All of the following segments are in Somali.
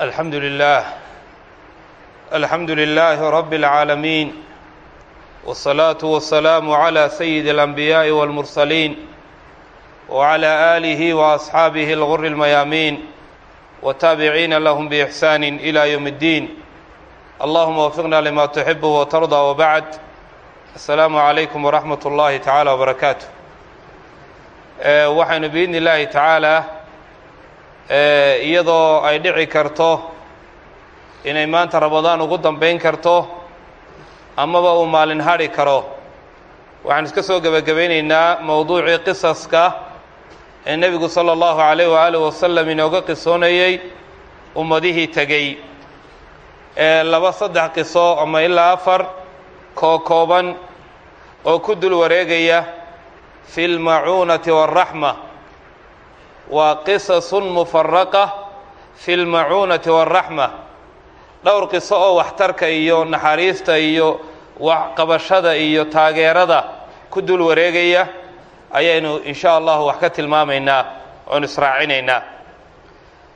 الحمد لله الحمد لله رب العالمين والصلاة والسلام على سيد الأنبياء والمرسلين وعلى آله وأصحابه الغر الميامين والتابعين لهم بإحسان إلى يوم الدين اللهم وفقنا لما تحب وترضى وبعد السلام عليكم ورحمة الله تعالى وبركاته waxaynu biidni illaahi tacaalaa iyadoo ay dhici karto inay maanta ramadaan ugu dambayn karto amaba uu maalin hadhi karo. Waxaan iska soo gebagabaynaynaa mowduucii qisaska ee nebigu sala allahu calayh waaalih wasalam inooga qisoonayey ummadihii tegey ee laba saddex qiso ama ilaa afar koo kooban oo ku dul wareegaya fi lmacuunati waaraxma waa qisasun mufaraqa fi lmacuunati waaraxma dhowr qiso oo waxtarka iyo naxariista iyo waxqabashada iyo taageerada ku dul wareegaya ayaynu in sha allahu wax ka tilmaamaynaa oonu israacinaynaa.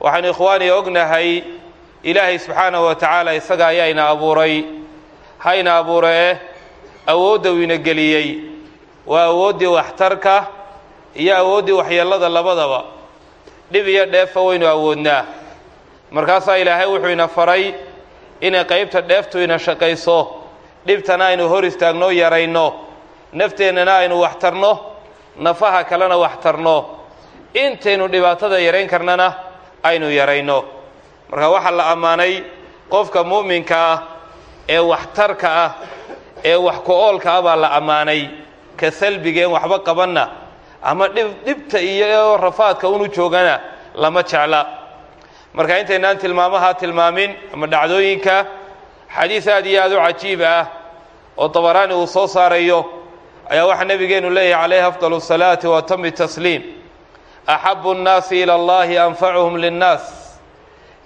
Waxaynu ikhwaani ognahay ilaahay subxaanahu wa tacaala isaga ayaayna abuuray hayna abuure eh awoodda wiina geliyey. Waa awooddii waxtarka iyo awooddii waxyeellada labadaba dhib iyo dheefa waynu awoodnaa. Markaasaa ilaahay wuxuu ina faray inay qaybta dheeftu ina shaqayso. Dhibtana aynu hor istaagno yarayno. Nafteennana aynu waxtarno nafaha kalena waxtarno intaynu dhibaatada yarayn karnana aynu yarayno. Marka waxaa la ammaanay qofka mu'minka ah ee waxtarka ah ee wax ku-oolka ah baa la ammaanay. Ka salbigeen waxba qabanna ama dhib dhibta iyo rafaadka unu joogana lama jecla marka intaynaan tilmaamaha tilmaamin ama dhacdooyinka xadiis aad iyo aad u cajiib ah oo dabaraani uu soo saarayo ayaa waxaa nebigeenu leeyahay calayhi afdal الsalaati wa tami tasliim axabu الnaasi ilى اllahi anfacuhum linnaas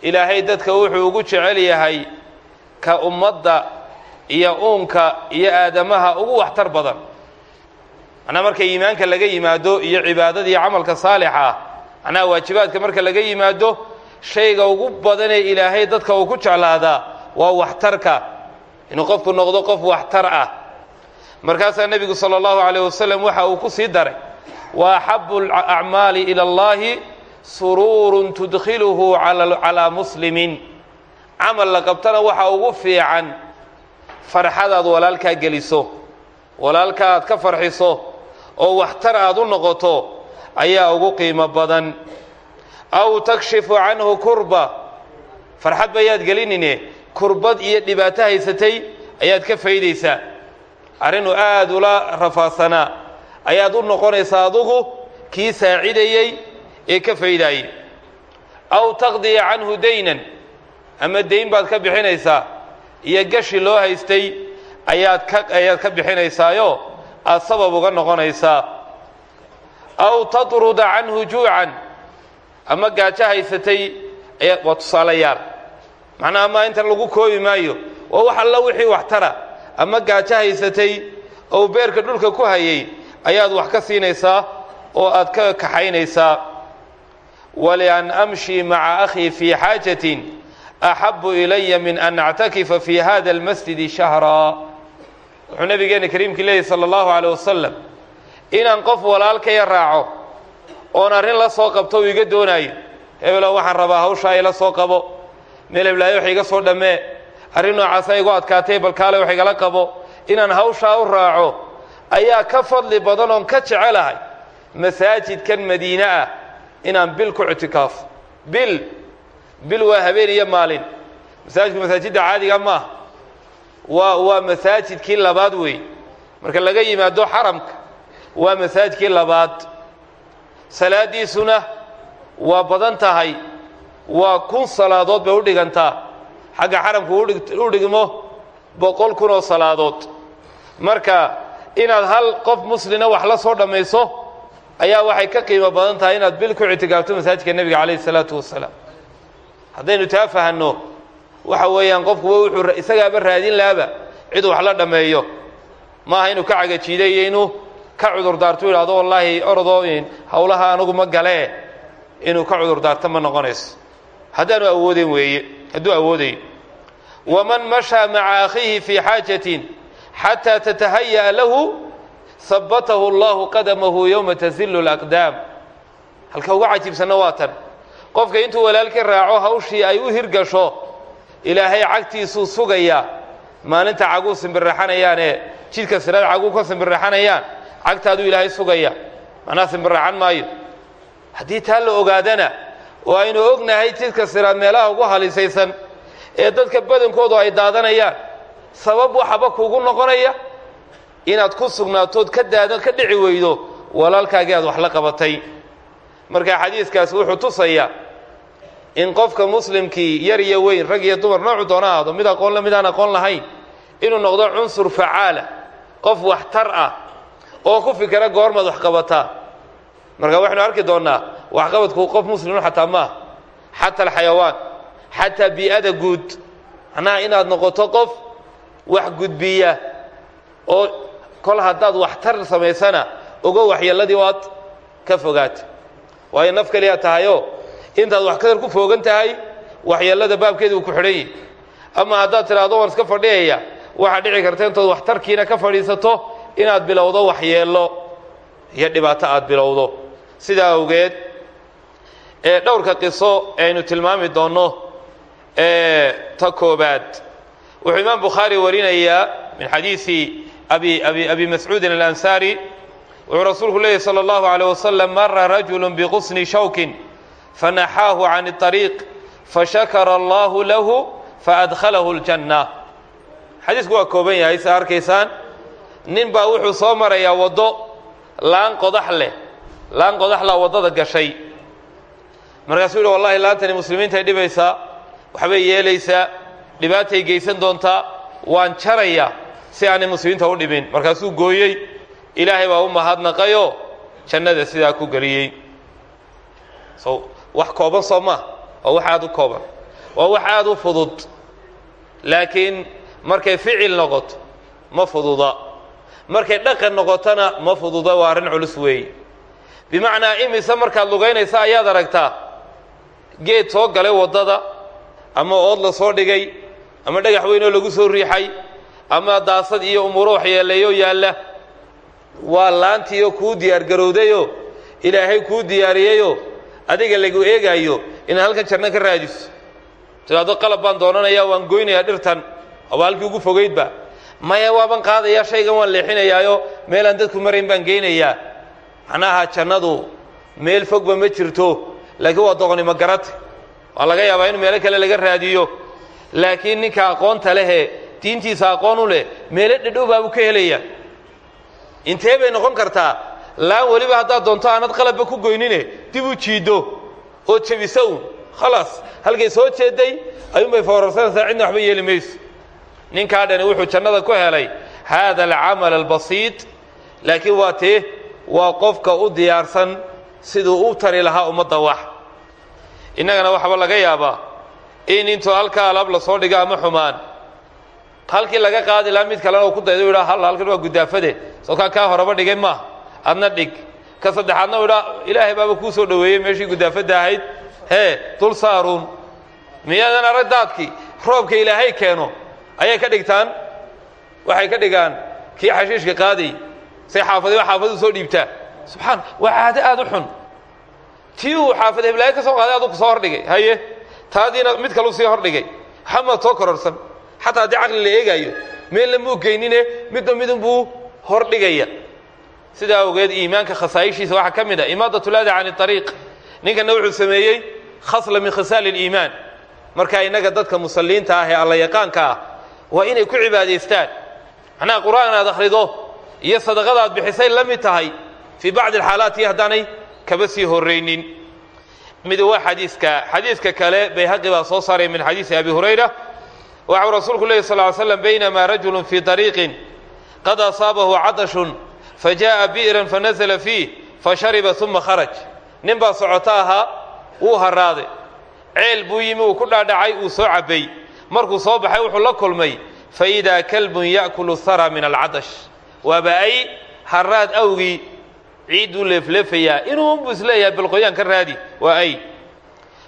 ilaahay dadka wuxuu ugu jecel yahay ka ummadda iyo uunka iyo aadamaha ugu waxtar badan macnaa marka iimaanka laga yimaado iyo cibaadada iyo camalka saalixa macnaha waajibaadka marka laga yimaado shayga ugu badanee ilaahay dadka uu ku jeclaadaa waa waxtarka. Inuu qofku noqdo qof waxtar ah. Markaasaa nebigu sala allahu calayh wasalam waxa uu ku sii daray wa axabu acmaali ila allahi suruurun tudkhiluhu calaa muslimin. Camal la qabtana waxa ugu fiican farxadaad walaalkaa geliso walaalka aad ka farxiso oo waxtar aad u noqoto ayaa ugu qiimo badan. Aw takshifu canhu kurba. Farxad bayaad gelinine. Kurbad iyo dhibaato haysatay ayaad ka faydaysaa arrinuu aad ula rafaadsanaa ayaad u noqonaysaa adugu kii saacidayey ee ka faydaayey aw taqdiya canhu daynan. Ama dayn baad ka bixinaysaa. Iyo gashi loo haystay ayaad ka ayaad ka bixinaysaayo aad sabab uga noqonaysaa. Aw tatruda canhu juucan. Ama gaajo haysatay waa tusaalayaal macnaha ama intan lagu koobi maayo. Waa wax alla wixii waxtara ama gaajo haysatay beerka dhulka ku hayay ayaad wax ka siinaysaa oo aad ka kaxaynaysaa. Walian amshii maca akhii fii xaajatin axabu ilaya min an actakifa fi hada almasjidi shahraa wuxuu nabigeena kariimkii leeyahy sala allahu caleyh wasalam inaan qof walaalkaya raaco oon arrin la soo qabto uu iga doonaayo. Hebelow waxaan rabaa hawshaa ila soo qabo. Meel heblaayo wax iga soo dhammee. Arrin noocaasa igu adkaatay balkaale wax igala qabo. Inaan hawshaa u raaco ayaa ka fadli badan oon ka jecelahay. Masaajidkan madiine ah inaan bil ku ictikaafo bil bil waa habeen iyo maalin. Masaajidku masaajidda caadiga maaha waa waa masaajidkii labaad weey marka laga yimaado xaramka waa masaajidkii labaad. Salaaddiisuna waa badan tahay. Waa kun salaadood bay u dhigantaa. Xagga xaramku u dhigmo boqol kun oo salaadood. Marka inaad hal qof muslina wax la soo dhammayso ayaa waxay ka qiimo badan tahay inaad bil ku ictikaafto masaajidka nebiga calayhi isalaatu wasalaam. Haddaynu taa fahanno waxa weeyaan qofkuba wuxuu isagaaba raadin laaba. Cid wax la dhammeeyo maaha inuu ka cagajiiday iyo inuu ka cudur daarto yidhahdo wallaahi orodoo hawlaha anigu ma galee. Inuu ka cudur daarto ma noqonayso. Haddaanu awooden weeye hadduu awoodayo waman mashaa maca akhiihi fii xaajatin xataa tatahaya'a lahu habatahu allahu qadamahu yowma tazillu laqdaam halka uga cajiibsanna waa qofka intuu walaalkii raaco hawshii ay u hirgasho ilaahay cagtiisuu sugayaa maalinta caguu simbirraxanayaanee jidka siraad caguu ka simbirraxanayaan. Cagtaaduu ilaahay sugaya. Macnaha simbirraxan maayo. Haddii taa la ogaadana oo aynu ognahay jidka siraad meelaha ugu halisaysan ee dadka badankoodu ay daadanayaan. Sabab waxaba kuugu noqonaya. Inaad ku sugnaatood ka daada ka dhici weydo walaalkaagii aad wax la qabatay. Marka xadiiskaasi wuxuu tusayaa in qofka muslimkii yar iyo weyn rag iyo dumar noocu doona ahaado mid aqoon le midaan aqoon lahayn inuu noqdo cunsur facaala qof waxtar ah oo ku fikira goormaad wax qabataa marka waxaynu arki doonnaa waxqabadku qof muslimu xataa maaha xata alxayawaan xataa bii'ada guud. Macnaha inaad noqoto qof wax gudbiya oo kol haddaad waxtar samaysana ogo waxyeelladii waad ka fogaata waayo naf keliyaa tahayoo intaad wax kadar ku foogan tahay waxyeellada baabkeeda uu ku xidhan yahi ama haddaad tidhaahdo waan iska fadhiyaya waxaa dhici karta intood waxtarkiina ka fadhiisato inaad bilowdo waxyeello iyo dhibaato aad bilowdo sidaa awgeed ee dhowrka qiso aynu tilmaami doonno ee ta koobaad wuxuu imaam bukhaari warinayaa min xadiisi abi abi abi mascuudin alansaari wuxuu rasuulku leeyahy salى اllahu عalيه wasalam mara rajulu biqusni shawkin fanaxaahu can الطariiq fashakara allahu lahu faadkhalahu اljanna xadiisku waa kooban yahay sa arkaysaan nin baa wuxuu soo marayaa waddo laan qodax leh laan qodaxlaa waddada gashay markaasuu yihi wallahi laantani muslimiintay dhibaysaa waxbay yeelaysaa dhibaatay geysan doontaa waan jarayaa si aanay muslimiinta u dhimin markaasuu gooyey ilaahay baa u mahadnaqayoo jannada sidaa ku geliyey so wax kooban soo maa waa wax aada u kooban waa wax aada u fudud. Laakiin markay ficil noqoto ma fududa. Markay dhaqan noqotona ma fududa waa arrin culus weeye bimacnaa imise markaad lugaynaysa ayaad aragtaa geed soo galay waddada ama ood la soo dhigay ama dhagax weyn oo lagu soo riixay ama daasad iyo umuuro waxyeeleeyo yaalla. Waa laantiioo kuu diyaargarowdayoo ilaahay kuu diyaariyeyoo adiga lagu eegaayo inaad halkan jarno ka raadiso tidaado qalab baan doonanayaa waan goynayaa dhirtan. Oba halkii ugu fogaydba maya waaban qaadayaa shaygan waan leexinayaayo meelaan dadku marayn baan geynayaa. Macnaha jannadu meel fogba ma jirto. Laakiin waa doqonimo garate waa laga yaabaa in meelo kale laga raadiyo. Laakiin ninka aqoonta lehee diintiisa aqoon u leh meelo dhedhow baabuu ka helaya intee bay noqon kartaa laan weliba haddaad doonto aanad qalabba ku goynine dib u jiiddo oo jebisa un halkay soo jeeday ayuunbay foorarsanaysaa cidna waxba yeeli mayso. Ninkaa wuxuu jannada ku helay haada alcamal albasiid laakiin waa tee waa qofka u diyaarsan siduu u tari lahaa ummadda wax. Innagana waxaba laga yaabaa in intuu halkaa alaab la soo dhigo ama xumaan. Halkii laga qaadi lahaa mid kalena uu ku daydo u waa guddaafade. Soo kaa kaa horaba dhigay maaha adna dhig. Ka saddexaadna u idhaa ilaahay baaba kuu soo dhoweeyey meeshii guddaafadda ahayd. Hee dul saaruun miyaadan arag daadkii? Roobka ilaahay keeno. Ayay ka dhigtaan? Waxay ka dhigaan kii xashiishka qaaday say xaafadiba xaafadu soo dhiibtaa subxaan waa caado aada u xun. Tii uu xaafad heblaayo ka soo qaaday adugu soo hordhigay. Haye taadiina mid kalu sii hordhigay. Waxamaad soo kororsan. Xataa haddii caqli la eegaayo meelna muu geynine midba midun buu hordhigaya sidaa awgeed iimaanka khasaayishiisa waxaa ka mid ah imaadatulaada can ariiq ninkana wuxuu sameeyey khasla min khisaali اliimaan markaa innaga dadka musalliinta ah ee alla yaqaanka ah waa inay ku cibaadaystaan. Macnaha qur'aan aad akhrido iyo sadaqada aad bixisay la mid tahay fii bacdi alxaalaat iyo haddaanay kaba sii horraynin. Mid waa xadiiska xadiiska kale bayhaqi baa soo saaray min xadiisi abi hurayra waxau rasuulku lehi sal ly slam baynamaa rajulu fii طariiqin qad asaabahu cadashun fajaءa bi'ran fanazla fiih fashariba uma kharaj nin baa socoto ahaa wuu haraaday ceel buu yimi uu ku dhaadhacay uu soo cabbay. markuu soo baxay wuxuu la kulmay faidaa kalbun ya'kulu hara min alcadash. Waaba ay haraad awgii ciidduu leefleefayaa inuunbuu is leeyahay balqoyaan ka raadi. Waa ay.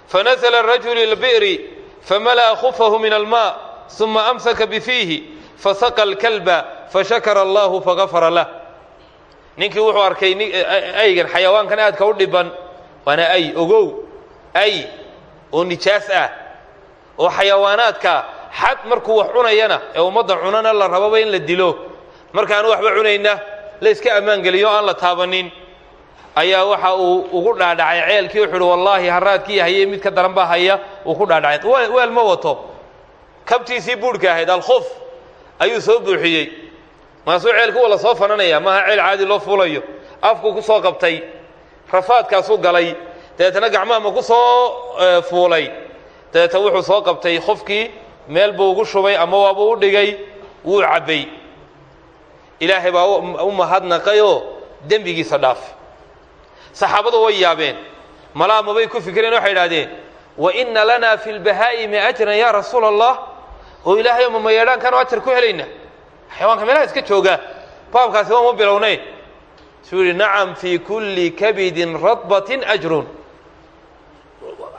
Fanasla rajulu ilbi'ri famala'a khufahu min almaa uma amsaka bifiihi fasaqa alkalba fashakara allahu ninkii wuxuu arkay aygan xayawaankan aadka u dhiban waana ay ogow ay oo nijaas ah oo xayawaanaadka xad markuu wax cunayana ee ummadda cunana la rababa in la dilo. Markaanu waxba cunayna la iska ammaan geliyo aan la taabanin. Ayaa waxa uu ugu dhaadhacay ceelkii wuxu uhi wallaahi haraadkii hayey mid ka daran baa haya uu ku dhaadhacay. Weel ma wato. Kabtiisii buurhka ahayd alkhuf ayuu soo buuxiyey maasuu ceelku wala soo fananaya maaha ceel caadi loo fuulayo. Afku ku soo qabtay rafaadkaasuu galay dabeetana gacmaha ma ku soo fuulay. Dabeetna wuxuu soo qabtay khofkii meel buu ugu shubay ama waabuu u dhigay wuu cabbay. Ilaahay baa u mahadnaqayoo dembigiisa dhaaf. Saxaabadu way yaabeen. Malaa mabay ku fikireen waxay idhahdeen wa inna lanaa fi lbahaa'imi ajran yaa rasuula allah oo ilaahayo ma mayeedhaankaanu ajar ku helayna xayawaanka meelaha iska jooga baabkaasi waama bilownayn suu yidhi nacam fii kulli kabidin radbatin ajrun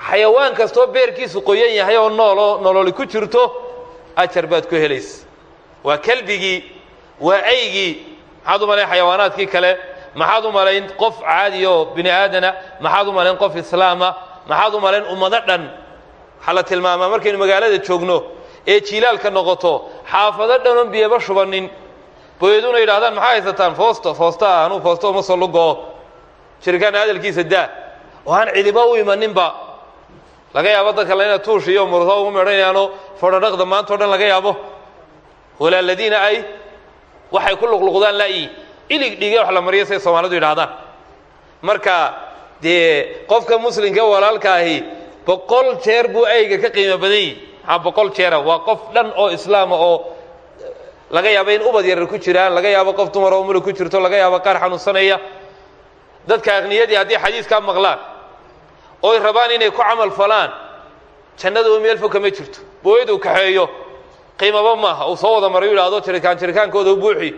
xayawaan kastoo beerkiisu qoyan yahay oo nooloo nololi ku jirto ajar baad ku helaysa waa kelbigii waa aygii maxaad u xayawaanaadkii kale maxaad u qof caadi oo bini aadana maxaad u qof islaama maxaad u ummado dhan waxaa la tilmaamaa markaynu magaalada joogno ee jiilaalka noqoto xaafado dhanoon biyaba shubanin boyaduna yidhahdaan maxaa haysataan? Foosto foosta ah anuu foosto uma soo lugoo jirikaana hadalkiisa daa. Oo aan cidiba u imaninba. Laga yaabo dadka le ina tuush iyo murto ugu medhanayaano fodhodhaqda maanta o dhan laga yaabo. Walaaladiina ay waxay ku luqluqdaan laayi ilig dhige wax la mariyo siay soomaalidu yidhahdaan marka dee qofka muslimka walaalka ahi boqol jeer buu ayga ka qiimo badan yihi maxaa boqol jeera waa qof dhan oo islaama oo laga yaabo in ubad yarar ku jiraan laga yaabo qof dumar oo umuli ku jirto laga yaabo qaar xanuunsanaya. Dadka aqniyadii haddii xadiiskaa maqlaan oy rabaan inay ku camal falaan jannada u meel fog kama jirto. Booyad uu kaxeeyo. Qiimaba maaha uu soo wada maray u yidhahdo jirikaan jirikaankooda buuxi.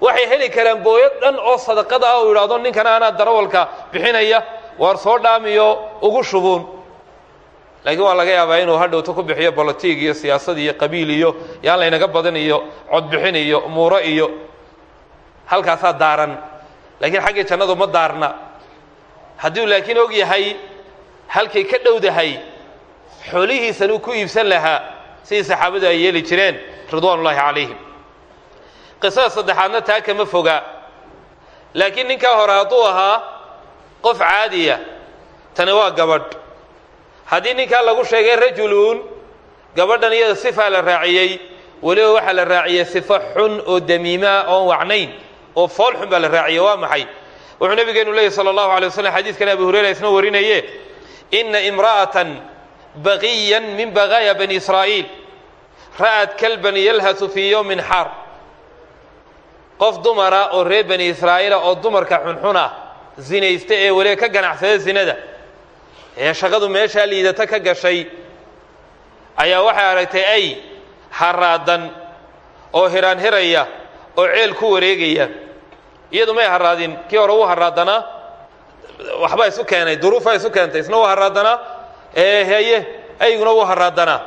Waxay heli karaan booyad dhan oo sadaqada ah uu yidhahdo ninkana anaa darawalka bixinaya waar soo dhaamiyo ugu shubuun laakiin waa laga yaabaa inuu hadhowto ku bixiyo bolotig iyo siyaasad iyo qabiil iyo yaan laynaga badan iyo codbixin iyo umuuro iyo halkaasaa daaran. Laakiin xaggii jannadu ma daarna. Hadduu laakiin og yahay halkay ka dhowdahay xoolihiisan uu ku iibsan lahaa sidii saxaabadu ay yeeli jireen ridwaan ullaahi calayhim. Qisada saddexaadna taa kama foga laakiin ninkaa hore hadduu ahaa qof caadiya tani waa gabadh haddii ninkaa lagu sheegay rajuluun gabadhan iyada sifaa la raaciyey weliba waxaa la raaciyey sifo xun oo damiimaa oon wacnayn oo fool xun baa la raaciyey waa maxay? Wuxuu nabigeenu leeyay sala allahu alay waslm xadiiskan abi hurayra isna warinaye ina imra'atan baqiyan min baqaaya bani israa'iil ra'at kalban yalhasu fii yowmin xaar. Qof dumara oo reer bani israa'iila oo dumarka xunxuna zinaysta ee weliba ka ganacsada zinada ee shaqadu meeshaa liidata ka gashay ayaa waxay aragtay ay haraadan oo hiraan hiraya oo ceel ku wareegaya. Iyadu may haraadin kii hore wuu haraadanaa waxbaa isu keenay duruufaa isu keentay isna wuu haraadanaa ee heye ayguna wuu haraadanaa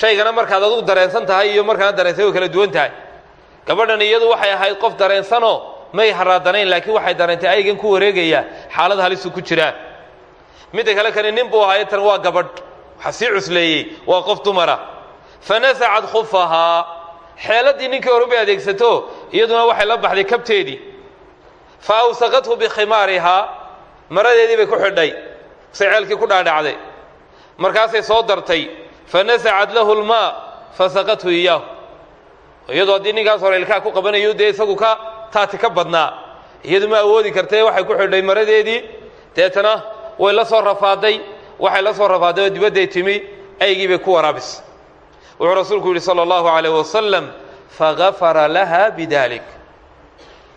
shaygana markaad adugu dareensan tahay iyo markaana dareensan way kala duwan tahay. Gabadhan iyadu waxay ahayd qof dareensanoo may haraadanayn laakiin waxay dareentay aygan ku wareegaya xaalad halisu ku jiraa midda kale kani nin buu ahaayo tan waa gabadh. Waxa sii cusleeyey waa qof dumara. Fanasacad khufahaa xeeladdii ninkii hore bay adeegsato iyaduna waxay la baxday kabteedii. Fa awsaqathu bikhimaarihaa maradeedii bay ku xidhay. Say ceelkii ku dhaadhacday. Markaasay soo dartay. Fanasacad lahu lmaa fasaqathu iyaahu. Iyadoo haddii ninkaas hore ilkaa ku qabanayo dee isagu ka taati ka badnaa. Iyadu ma awoodi kartee waxay ku xidhay maradeedii. Deetana way la soo rafaaday waxay la soo rafaaday oo dibadday timi aygii bay ku waraabis. Wuxuu rasuulku yidhi sala allahu calayh wasalam fagafara laha bidalik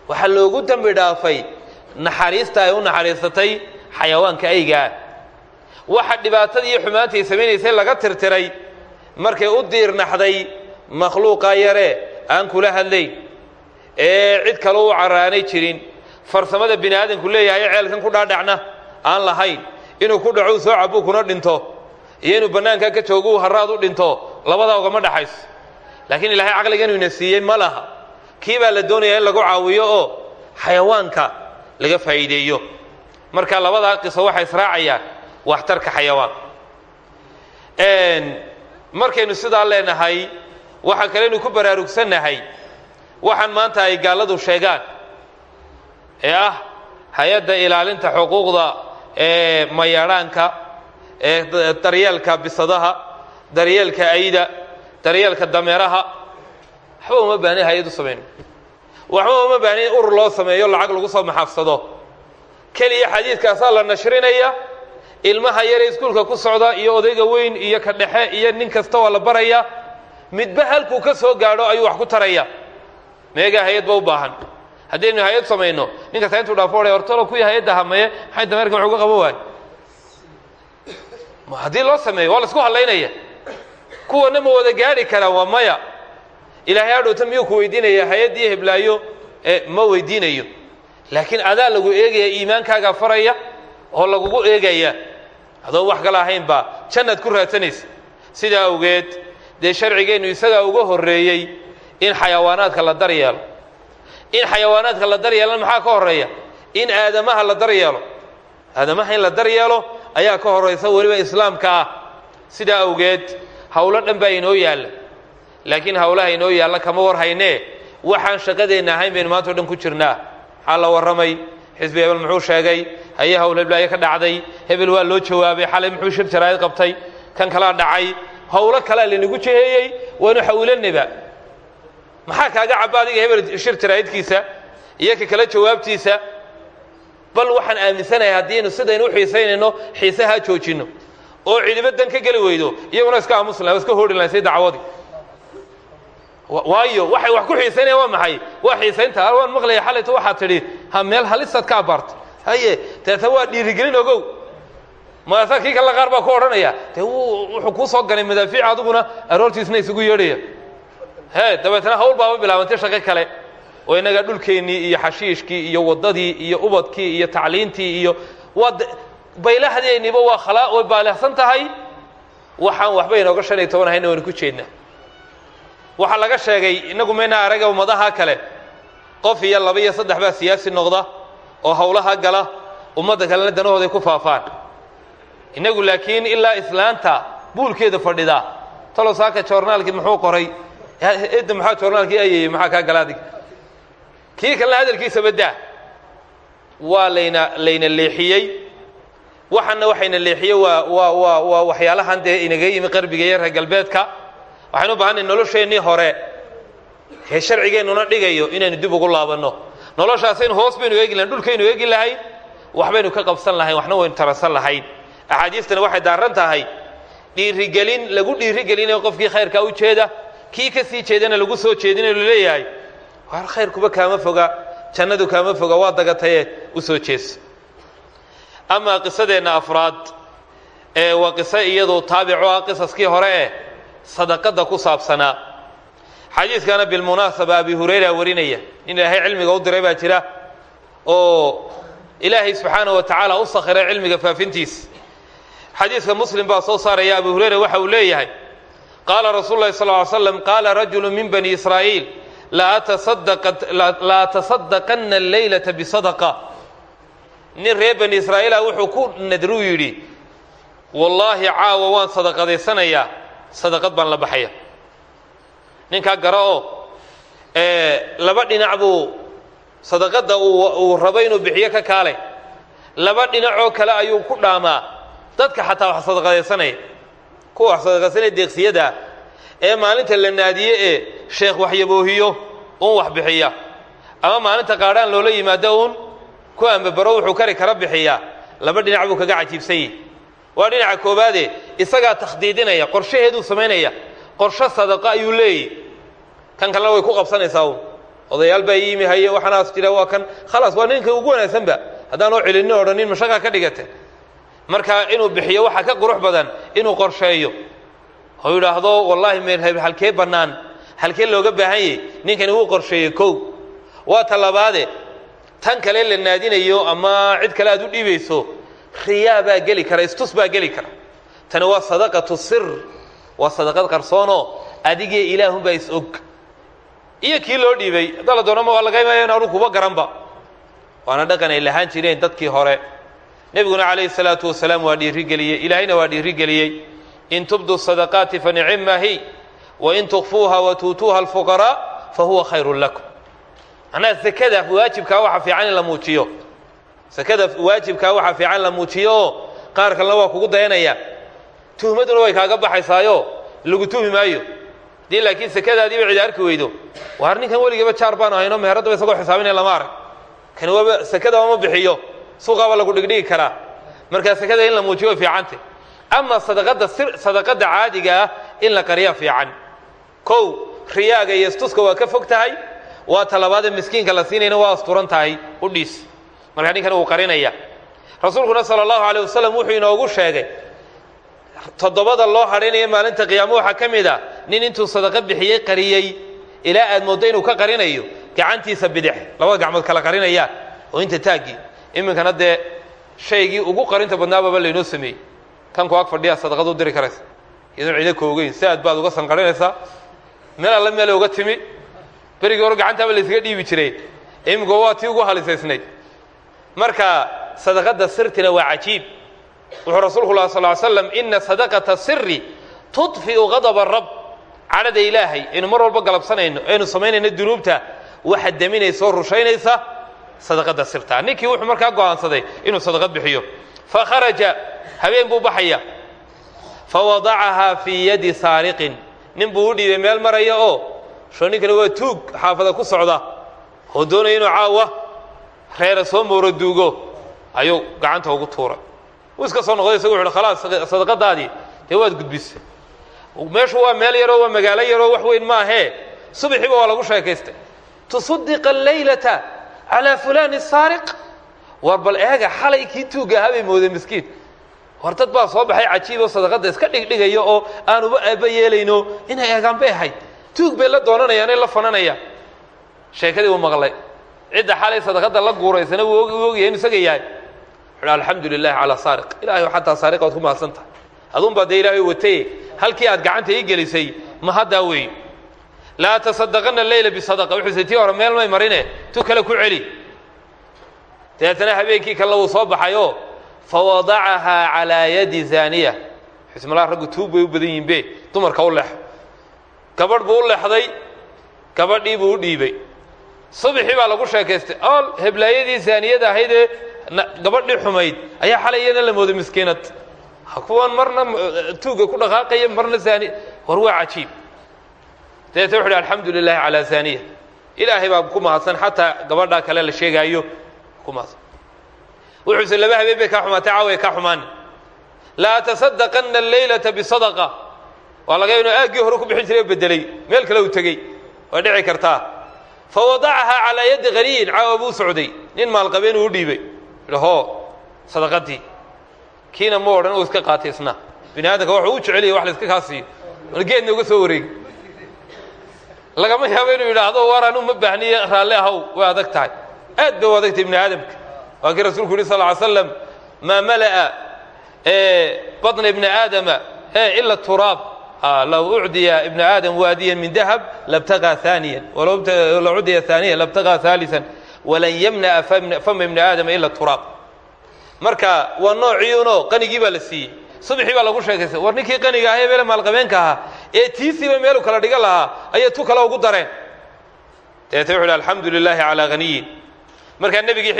waxaa loogu dembi dhaafay naxariista ay u naxariisatay xayawaanka aygaa waxa dhibaatadii iyo xumaantii samaynaysay laga tirtiray markay u diirnaxday makhluuqa yare aan kula hadlayn ee cid kale u caraanay jirin. Farsamada bini aadamku leeyahay ceelkan ku dhaadhacna aan lahayn inuu ku dhaco soo cabuu kuna dhinto iyo inuu bannaankaa ka joogo uu haraad u dhinto labadaa ugama dhaxayso laakiin ilaahay caqligan ina siiyey ma laha. Kii la doonayaa in lagu caawiyo oo xayawaanka laga faa'iideeyo. Marka labadaa qiso waxay israacayaan waxtarka xayawaan. Markaynu sidaa leenahay waxaan kaleynu ku baraarugsannahay waxaan maanta ay gaalladu sheegaan. Ee ah hay'adda ilaalinta xuquuqda ee mayaadhaanka ee daryeelka bisadaha daryeelka ayda daryeelka dameeraha waxba uma baahnin hay'ad u samayno waxba uma baahnin urur loo sameeyo lacag lagu soo maxaafsado. Keliya xadiidkaasaa la nashrinaya ilmaha yare iskuulka ku socda iyo odayga weyn iyo ka dhexe iyo nin kasta waa la baraya midba halkuu ka soo gaadho ayuu wax ku taraya. Meegaa hay'ad u baahan haddaynu hay'ad samayno nin kasta intuu dhaafo odhay hortalo kuwii hay'adda hamaye maxay dameerkan wax uga qaban waayo haddii loo sameeyo waa la isku hadlaynaya kuwana ma wada gaadhi karaan waa maya. Ilaahay hadhowta miyuu ku weydiinaya hay'addii heblaayo ma weydiinayo. Laakiin adaa lagu eegaya iimaankaaga faraya oo lagugu eegaya adoo wax kala ahayn baa jannaad ku raadsanaysa sidaa awgeed dee sharcigeennu isagaa uga horreeyey in xayawaanaadka la daryeelo in xayawaanaadka la daryeelana maxaa ka horreeya? In aadamaha la daryeelo. Aadamaha in la daryeelo ayaa ka horraysa weliba islaamka ah. Sidaa awgeed howlo dhan baa inoo yaalla. Laakiin howlaha inoo yaalla kama war haynee waxaan shaqadeenna ahayn baynu maanta dhan ku jirnaa. Maxaa la warramay? Xisbi hebel muxuu sheegay haye hawl heblaayo ka dhacday. Hebel waa loo jawaabay. Xalay muxuu shir jaraa'id qabtay. Kan kalaa dhacay. Howlo kalea laynagu jeheeyey waynu xawilanaba maxaa kaaga caba adiga hebel shir jaraa'idkiisa iyo ka kale jawaabtiisa? Bal waxaan aaminsanahay haddiinu sidaynu u xiisaynayno xiisahaa joojinno. Oo cidiba dan ka geli weydo iyaguna iska aamusi lahay iska hoodhi lahay si dacwadii waayo waxay wax ku xiisaynayaan waa maxay? Waa xiisaynta waan maqlaya xalayto waxaad tidhi ha meel halisaad ka abaartay haye deeta waa dhiirigelin ogow. Maasaa kii kale qaar baa ku odhanaya dee wuxuu kuu soo ganay madaafiic adiguna aroortiisna isugu yeedhaya he dabeetna hawl baaba bilaabantay shaqo kale. Oo innaga dhulkeennii iyo xashiishkii iyo waddadii iyo ubadkii iyo tacliintii iyo waa baylahdeeniba waa khalaa way baalihsan tahay. Waxaan waxba inooga shan iyo toban ahayna waynu ku jeednaa waxaa laga sheegay innagu mayna araga ummadaha kale. Qof iyo laba iyo saddex baa siyaasi noqda oo howlaha gala ummadda kalena danahooday ku faafaan. Innagu laakiin ilaa islaanta buulkeeda fadhida talo saaka joornaalkii muxuu qoray edda maxaa joornaalkii ayayey maxaa kaa gala adig kii kalena hadalkiisa baddaa waa layna layna leexiyey. Waxaana waxayna leexiyey waa waa waa waa waxyaalahan dee inaga yimi qarbiga iyo reer galbeedka. Waxaynu u bahanay nolosheennii hore. Ee sharcigeennuna dhigayo inaynu dib ugu laabanno. Noloshaasaynu hoos baynu eegi lahayn dhulkaynu eegi lahayn waxbaynu ka qabsan lahayn waxna waynu tarasan lahayn. Axaadiistana waxay daaran tahay. Dhiirigelin lagu dhiirigelinayo qofkii khayrkaa u jeeda kii ka sii lagu soo jeedinayo la leeyahay waar khayrkuba kaama foga jannadu kaama foga waa dagataye u soo jeeso amaa qisadeenna afraad ee waa qiso iyadu taabico ah qisaskii hore eh sadaqadda ku saabsanaa. Xadiidkana bilmunaasaba abi hurayra warinaya in ilaahay cilmiga u diray baa jira oo ilaahay subxaana wa tacaala u sakhiray cilmiga faafintiisa xadiidka muslim baa soo saaraya abu hurayra waxa uu leeyahay qaala rasuulu lahi sal ly slam qaala rajulu min bani israa'iil la atasadaqanna alleylata bisadaqa nin reer bani israa'iila wuxuu ku nadruu yidhi wallaahi caawa waan sadaqadaysanayaa sadaqad baan la baxaya ninkaa gara oo laba dhinac buu uu rabo inuu bixiyo ka kaalay laba dhinacoo kale ayuu ku dhaamaa dadka xataa wax sadaqadaysanaya kuwa wax sadaqaysanaya deeqsiyada ee maalinta la naadiye ee sheekh waxyaboohiyo uun wax bixiya. Ama maalinta qaadhaan loola yimaado uun ku ambabaro wuxuu kari kara bixiyaa laba dhinac buu kaga cajiibsan yihi waa dhinaca koobaade isagaa takhdiidinaya qorshaheeduu samaynaya qorsho sadaqa ayuu leeyahy kan kalena way ku qabsanaysaa odayaal baa yimi haye waxaanaas jira waa kan. Khalaas waa ninka ugu wanaagsanba. Haddaanoo celinin odhanin mashaqaa ka dhigata marka inuu bixiyo waxaa ka qurux badan inuu qorsheeyo. Oo yidhaahdo wallaahi meel halkee bannaan? Halkee looga baahan yahy ninkani wuu qorsheeyey kow. Waa ta labaade tan kale la naadinayo ama cid kale aad u dhiibayso riyaa baa geli kara istus baa geli kara. Tani waa sadaqatu sir waa sadaqad qarsoonoo adigee ilaahunbaa is og. Iyo kii loo dhiibay hadda la doonama waa laga imaya in anu kuba garanba. Waana dhaqan ay lahaan jireen dadkii hore nebiguna calayhi salaatu wasalaam waa dhiirigeliyey. Ilaahayna waa dhiirigeliyey. In tubdu sadaqaati fanicima hi wain tukfuuha watuutuuha alfuqaraa fahuwa khayrun lakum. Macnaha sekada waajibkaa waxa fiican in la muujiyo. Sekada waajibkaa waxaa fiican la muujiyo. Qaar kalena waa kugu dayanaya. Tuhmaduna way kaaga baxaysaayo. Lagu tuhmi maayo. Dii laakiin sekadaadiiba cid arki weydo. Waar ninkan weligaba jaar baanu hayno meheradaba isagoo xisaabinaya lama arag. Kani waaba sekada ma bixiyo suuqaaba lagu dhigdhigi karaa. Markaa sekada in la muujiyo way fiicante ama sadaqada sir sadaqada caadiga ah in la qariya fiican. Kow riyaaga iyo istuska waa ka fog tahay. Waa talabaadee miskiinka la siinayna waa asturan tahay. U dhiis. Markaa ninkan wuu qarinaya rasuulkuna sala allahu aleyh wasalam wuxuu inoogu sheegay toddobada loo hadhaynaya maalinta qiyaamo waxaa ka mid a nin intuu sadaqo bixiyey qariyey. Ilaa aad mooddo inuu ka qarinayo gacantiisa bidix. Labada gacmood kala qarinayaan oo inta taaggii iminkana dee shaygii ugu qarinta badnaababa laynoo sameeyey. Kan ku ag fadhiyaa sadaqad u diri karaysa. Iyadoon cido koogeyn si aad baad uga sanqarinaysaa meel alla meele uga timi berigii hore gacantaaba laysaga dhiibi jiray iminka waa tii ugu halisaysnayd. Marka sadaqada sirtina waa cajiib. Wuxuu rasuulku sal ly slam ina sadaqata siri tudfiu gadaba rab cadhada ilaahay aynu mar walba galabsanayno aynu samaynayno dunuubta waxa deminaysa oo rushaynaysa sadaqada sirta ninkii wuxuu markaa go'aansaday inuu sadaqad bixiyo. Fakharaja habeen buu baxaya. Fawadacahaa fii yadi saariqin. Nin buu u dhiibay meel maraya oo sho ninkani waa tuug xaafada ku socda oo doonaya inuu caawa reera soo mooro duugo ayuu gacanta ugu tuuray. Uu iska soo noqday isagu wuxuuhi khalaas sadaqadaadii dee waad gudbisay. Meeshu waa meel yaroo waa magaalo yaroo wax weyn maahee subaxiiba waa lagu sheekaystay. Tusaddiqa alleylata calaa fulaani saariq? War bal eega xalay kii tuugga ahaa bay moodeen miskiin. War dad baa soo baxay cajiiboo sadaqadda iska dhigdhigaya oo aanuba aaba yeelayno. Inay eegaan bay ahayd. Tuug bay la doonanayaan ee la fananayaan. Sheekadii uu maqlay. Cidda xalay sadaqadda la guuraysana wuu ogyahay inu isaga yahay. Wuxuuhi alxamdu lilahi calaa saariq. Ilahay xataa saariqa waad ku mahadsan tahay. Adun baa dee ilaahay wataye halkii aad gacanta ii gelisay ma haddaa weey laa tasadaqana leyla bisadaqa wuxuuse tii hore meel may marine tu kale ku celi dabeetana habeenkii wuu soo baxayoo fawadacahaa calaa yadi zaaniya xismalaa raggu tuug u badan yihiin be dumarka u leexo gabadh buu leexday gabadhii buu dhiibay subaxii baa lagu sheekaystay ol heblaayadii zaaniyada ahaydee gabadhii xumayd ayaa xalay la mooday miskiinad kuwan marna tuugga ku dhaqaaqaya marna zaani war waa cajiib dabeetna wuxu uhi calaa zaaniya ilaahay baa ku mahadsan xataa gabadhaa kale la sheegaayo ku mahadsan. Wuxuuse laba habeen kaa xumaatay caaway kaa xumaani laa tasadaqanna alleylata bisadaqa. Waa laga inuu aaggii hore ku bixin jiray oo bedelay meel kale uu tegey way dhici kartaa. Fawadacahaa calaa yaddi haniyin caawa buu socday. Nin maalqabeen uu u dhiibay. Ho sadaqadii kiina ma odhan uu iska qaatay isna. Bini aadamka waxuu u jeceliyay wax la iska kaa geedna uga soo wareegi lagama yaabo inuu yidhaahdo waar anuu ma baahniye raalle ahaw way adag tahay. Aad bay u adagtahay ibni aadamka. Waa kii rasuulku yidhi sal ly slam maa mala'a badna ibni aadama ila turaab. Low ucdiya ibna aadam waadiyan min dahab labtagaa aaniyan walow ucdiya aaniyan labtagaa haalisan walan yamna'a fama ibni aadama ila turaab. Marka waa noociiuno qanigii baa la siiyey subaxii baa lagu sheekaystay war ninkii qaniga ahaa ee meele maalqabeenka ahaa ee tiisiiba meelu kala dhigan lahaa ayay tu kale ugu dareen. Dabeetna wuxu uhi alxamdu lilaahi calaa haniyin markaa nebigii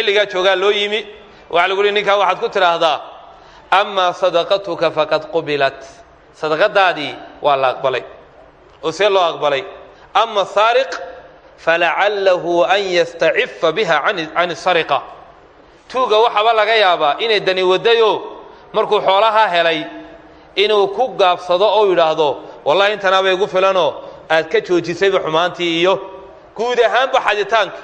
loo yimi waxaa lagu uhi ninkaa waxaad ku tidhaahdaa amaa sadaqatuka faqad qubilat. Sadaqadaadii waa la aqbalay oo see loo aqbalay. Ama saariq falacallahu an yastacifa biha can sariqa. Tuuga waxaaba laga yaabaa inay dani wadayo markuu xoolaha helay inuu ku gaabsado oo yidhaahdo wallahi intanaaba igu filanoo aad ka joojisayba xumaantii iyo guud ahaanba xaditaanka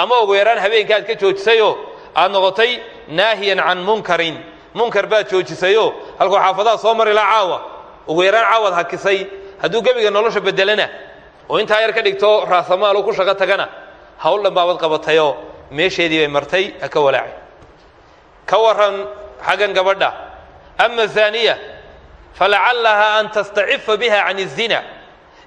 ama ugu yaraan habeenka aad ka joojisayoo aad noqotay naahiyan can munkarin munkar baad joojisayoo halkuu xaafadaha soo mari laha caawa ugu yaraan caawad hakisay hadduu gebiga nolosha bedelana oo intaa yar ka dhigto raasamaalu ku shaqo tagana hawl dhan baabad qabatayoo meesheedii bay martay ha ka walaacay. Ka waran xaggan gabadha ama zaaniya falacallahaa an tastacifa biha can الzina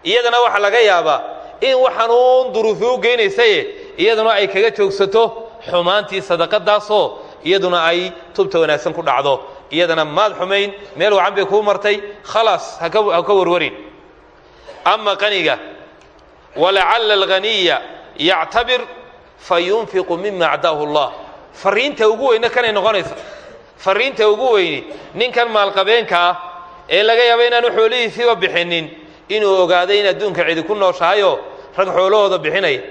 iyadana waxaa laga yaabaa in waxaanuun duruufi u geynaysaye iyaduna ay kaga joogsato xumaantii sadaqadaasoo iyaduna ay tubta wanaagsan ku dhacdo iyadana maad xumayn meel wacan bay kuu martay khalaas haka ha ka warwarin ama qaniga walacalla alghaniya yactabir fayunfiqu mima acdaahu اllah fariinta ugu weyne kanay noqonaysa fariinta ugu weyni ninkan maalqabeenka ah ee laga yaaba inaanu xoolihiisiiba bixinin inuu ogaaday in adduunka cidi ku nooshahayoo rag xoolahooda bixinaya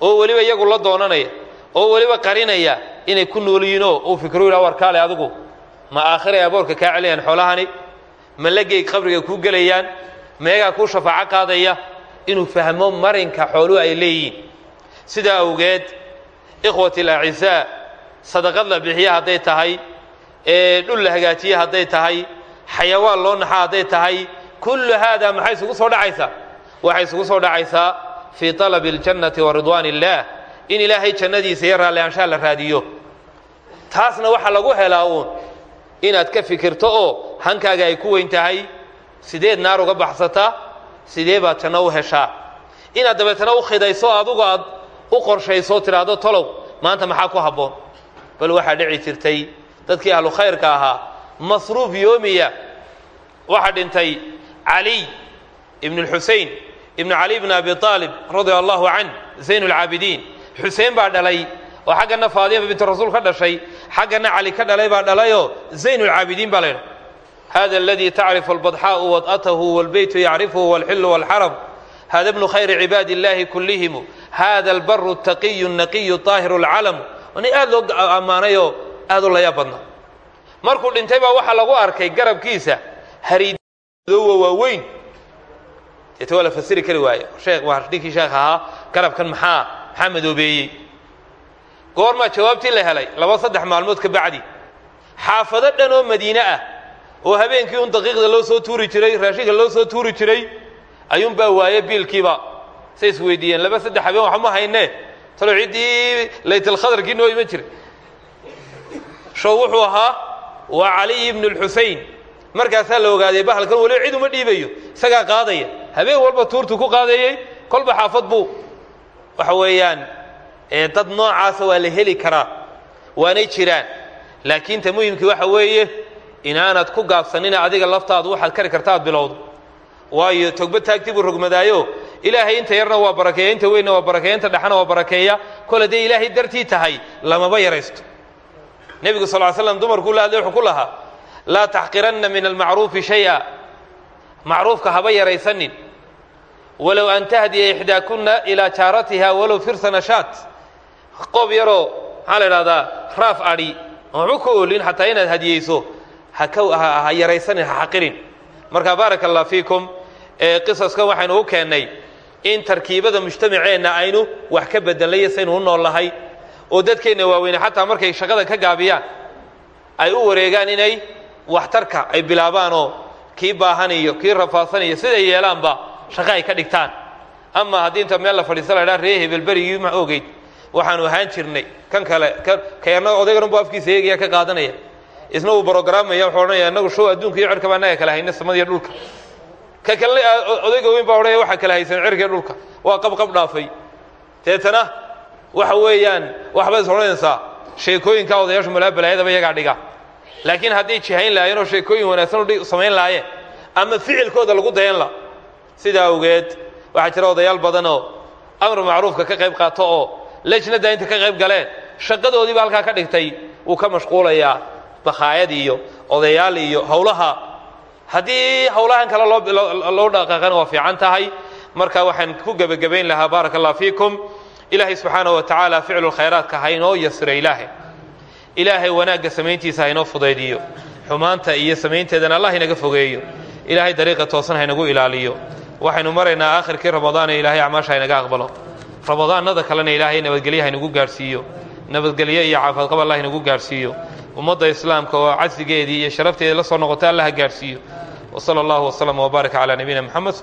oo weliba iyagu la doonanaya oo weliba qarinaya inay ku noolyiinoo uu fikru yidhaha warkaale adigu ma aakhiray aboorka kaa celayaan xoolahani? Ma lagey qabriga kuu gelayaan? Meegaa kuu shafaaco qaadaya inuu fahmo marinka xooluhu ay leeyihiin? Sidaa awgeed ikhwati alacisaa sadaqad la bixiya hadday tahay dhul la hagaajiye hadday tahay xayawaan loo naxa hadday tahay kullu haada maxay isugu soo dhacaysaa waxay isugu soo dhacaysaa fii talabi اljannati wa ridwaan illaah in ilaahay jannadiisa iyo raallihaanshaha la raadiyo. Taasna waxaa lagu helaa uun inaad ka fikirto oo hankaaga ay ku weyn tahay sideed naar uga baxsataa sidee baad janno u heshaa. Inaad dabeetana u khidayso adugu aad u qorshayso tidhaahdo tolow maanta maxaa ku habboon? Bal waxaa dhici jirtay dadkii ahlu khayrka ahaa masruuf yoomiya waxaa dhintay caliy ibn اlxusein ibnu cali bn abi aalib radia allahu canh zayn اlcaabidiin xuseen baa dhalay oo xaggana faadima bintu rasuul ka dhashay xaggana cali ka dhalay baa dhalayoo zayn اlcaabidiin baa la ydha hada اladii tacrifu اlbadxaءu wad'atahu wاlbeytu yacrifuhu wاlxilu wاlxaram hada bnu khayri cibaadi اllahi kulihimu hada اlbaru الtaqiyu الnaqiyu طaahiru اlcalamu nin aad loo ammaanayoo aad u layaab badna markuu dhintay baa waxaa lagu arkay garabkiisa hariidoowa waaweyn. Deeta waa la fasiri kari waaye sheekh waa ninkii sheekh ahaa garabkan maxaa maxaa madoobeeyey? Goormaa jawaabtii la helay laba saddex maalmood ka bacdi. Xaafado dhan oo madiine ah oo habeenkii un daqiiqda loo soo tuuri jiray raashinka loo soo tuuri jiray ayuunbaa waaye biilkiiba. Say is weydiiyeen laba saddex habeen waxma hayne. Talo ciddii laytalkhadarkii noo iman jiray show wuxuu ahaa waa caliy ibnu اlxusein markaasaa la ogaaday bahalkan waliba cid uma dhiibayo isagaa qaadaya. Habeen walba tuurtu ku qaadayey kolba xaafad buu waxa weeyaan dad noocaasa waa heli karaa waanay jiraan. Laakiin ta muhimkii waxa weeye inaanad ku gaabsanina adiga laftaadu waxaad kari karta aad waayo togba taagti buu rogmadaayo. Ilaahay inta yarna waa barakeeya inta waa barakeeya inta waa barakeeya. Kol ilaahay dartii tahay lamaba yaraysto nebigu sal ly slam dumarkuu la hadlay wuxuu ku lahaa laa taxqiranna min almacruufi shay-a. Macruufka haba yaraysanin. Walow an tahdiya ixdaakunna ilaa jaaratiha walow firsa nashaat qoob yaroo maxaa la idhahdaa raaf adhi aan waxba ka oolin ha yaraysanin ha marka baaraka allah fiikum qisaskan waxaynu u keennay in tarkiibada mujtamaceenna aynu wax ka bedelnay saynu u oo dadkeenna waaweyne xataa markay shaqada ka gaabiyaan ay u wareegaan inay waxtarka ay bilaabaanoo kii baahan iyo kii rafaadsan iyo siday yeelaanba shaqo ay ka dhigtaan. Ama haddii inta meel la fadhiista la ydhaha ree hebel berigii ma ogeyd. Waxaanu ahaan jirnay. Kan kale kayana odaygan bu afkiisa eegaya ka qaadanaya. Isna uu brogramaya wuxuu odhanaya inagu show adduunka iyo cirka baa inaga kala hayna samadiyo dhulka. Ka kalena odayga weyn baa odhanaya waxaa kala haysan cirka iyo dhulka. Waa qabqab dhaafay. Deetana waxa weeyaan waxbaad is odhanaysaa sheekooyinka odayaashu malaa balaayadaba iyagaa dhiga. Laakiin hadday jihayn lahaayeen oo sheekooyin wanaagsan samayn lahaayeen ama ficilkooda lagu dayan la sidaa awgeed waxaa jira odayaal badanoo amar macruufka ka qayb qaato oo lejnada inta ka qayb galeen. Shaqadoodiiba halkaa ka dhigtay wuu ka mashquulayaa bakhaayad iyo odayaal iyo howlaha. Haddii howlahan kale loo dhaqaaqana waa fiican tahay. Marka waxaan ku gebagabayn lahaa baaraka allah fiikum ilaahay subxaanaه wa tacaala ficlu khayraadka haynoo yasira ilaahay. Ilaahay wanaagga samayntiisa haynoo fudaydiyo xumaanta iyo samaynteedana allah inaga fogeeyo. Ilaahay dariiqa toosan haynagu ilaaliyo. Waxaynu maraynaa aakhirkii ramadaan ee ilaahay acmaasha haynaga aqbalo. Ramadaanada kalena ilaahay nabadgelye haynagu gaadhsiiyo nabadgelye iyo caafadqab allah inagu gaadhsiiyo ummadda islaamka oo casrigeedii iyo sharafteedii la soo noqotay allah ha gaadhsiiyo wsala allahu wslama wbaarak calaa nabiyina moxamed